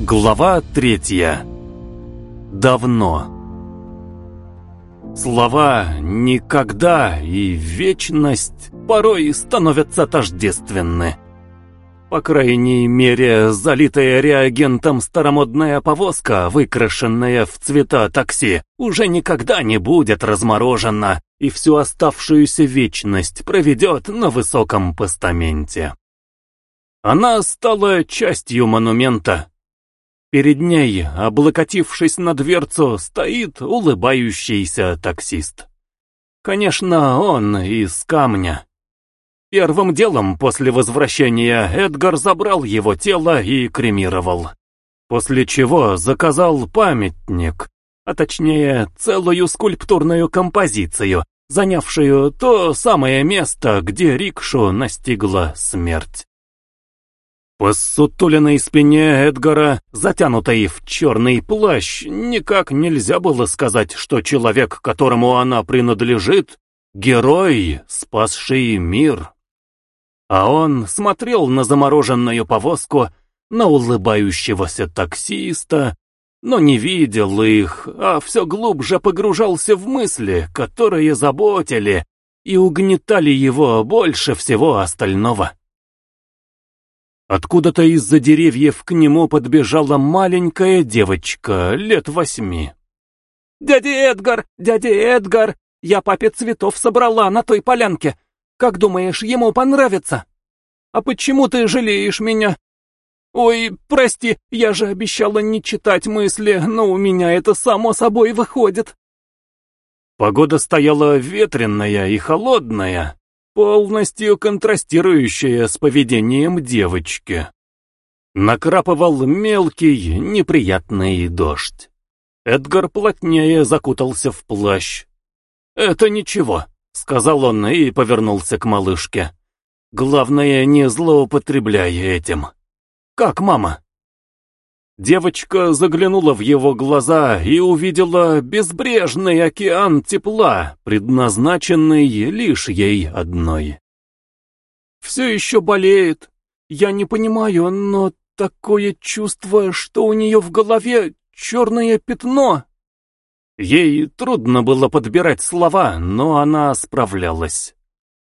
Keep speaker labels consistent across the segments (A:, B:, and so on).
A: Глава третья. Давно. Слова «никогда» и «вечность» порой становятся тождественны. По крайней мере, залитая реагентом старомодная повозка, выкрашенная в цвета такси, уже никогда не будет разморожена и всю оставшуюся вечность проведет на высоком постаменте. Она стала частью монумента, Перед ней, облокотившись на дверцу, стоит улыбающийся таксист. Конечно, он из камня. Первым делом после возвращения Эдгар забрал его тело и кремировал. После чего заказал памятник, а точнее целую скульптурную композицию, занявшую то самое место, где рикшу настигла смерть. По сутуленной спине Эдгара, затянутой в черный плащ, никак нельзя было сказать, что человек, которому она принадлежит, герой, спасший мир. А он смотрел на замороженную повозку, на улыбающегося таксиста, но не видел их, а все глубже погружался в мысли, которые заботили и угнетали его больше всего остального. Откуда-то из-за деревьев к нему подбежала маленькая девочка, лет восьми.
B: «Дядя Эдгар! Дядя Эдгар! Я папе цветов собрала на той полянке. Как думаешь, ему понравится? А почему ты жалеешь меня? Ой, прости, я же обещала не читать мысли, но у меня это само собой выходит».
A: Погода стояла ветреная и холодная, полностью контрастирующая с поведением девочки. Накрапывал мелкий, неприятный дождь. Эдгар плотнее закутался в плащ. «Это ничего», — сказал он и повернулся к малышке. «Главное, не злоупотребляй этим. Как мама?» Девочка заглянула в его глаза и увидела безбрежный океан тепла, предназначенный лишь ей одной.
B: «Все еще болеет. Я не понимаю, но такое чувство, что у нее в голове черное пятно».
A: Ей трудно было подбирать слова, но она справлялась.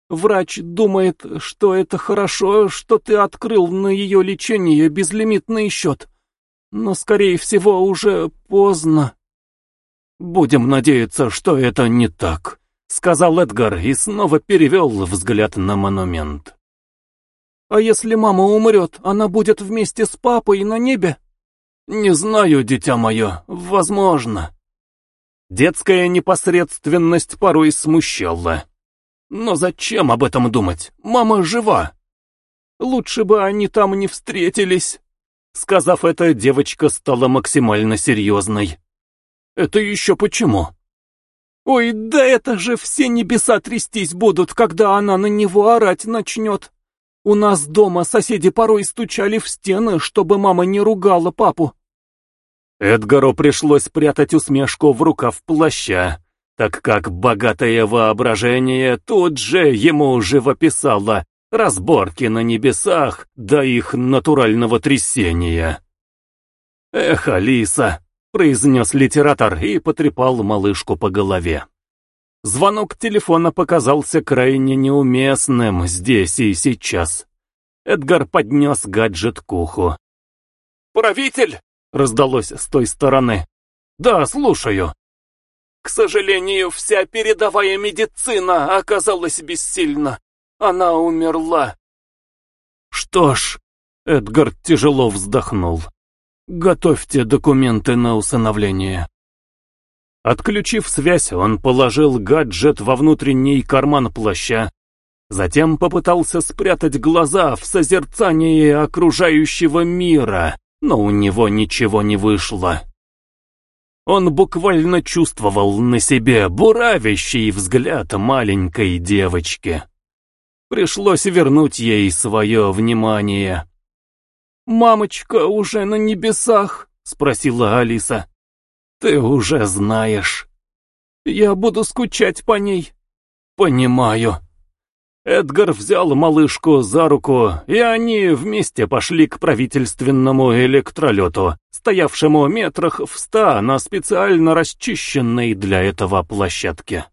B: Врач думает, что это хорошо, что ты открыл на ее лечение безлимитный счет но, скорее всего, уже поздно.
A: «Будем надеяться, что это не так», — сказал Эдгар и снова перевел взгляд на монумент.
B: «А если мама умрет, она будет вместе с папой на небе?»
A: «Не знаю, дитя мое, возможно». Детская непосредственность порой смущала. Но зачем об этом думать? Мама жива.
B: Лучше бы они там не встретились.
A: Сказав это, девочка стала максимально серьезной. «Это еще почему?»
B: «Ой, да это же все небеса трястись будут, когда она на него орать начнет. У нас дома соседи порой стучали в стены, чтобы мама не ругала папу».
A: Эдгару пришлось прятать усмешку в рукав плаща, так как богатое воображение тут же ему живописало разборки на небесах до их натурального трясения. «Эх, Алиса!» — произнес литератор и потрепал малышку по голове. Звонок телефона показался крайне неуместным здесь и сейчас. Эдгар поднес гаджет к уху.
B: «Правитель!» — раздалось с той стороны.
A: «Да, слушаю».
B: «К сожалению, вся передовая медицина оказалась бессильна. Она умерла.
A: Что ж, Эдгар тяжело вздохнул. Готовьте документы на усыновление. Отключив связь, он положил гаджет во внутренний карман плаща, затем попытался спрятать глаза в созерцании окружающего мира, но у него ничего не вышло. Он буквально чувствовал на себе буравящий взгляд маленькой девочки. Пришлось вернуть ей свое внимание.
B: «Мамочка уже на небесах?» — спросила Алиса.
A: «Ты уже знаешь».
B: «Я буду скучать по ней».
A: «Понимаю». Эдгар взял малышку за руку, и они вместе пошли к правительственному электролету, стоявшему метрах в ста на специально расчищенной для этого площадке.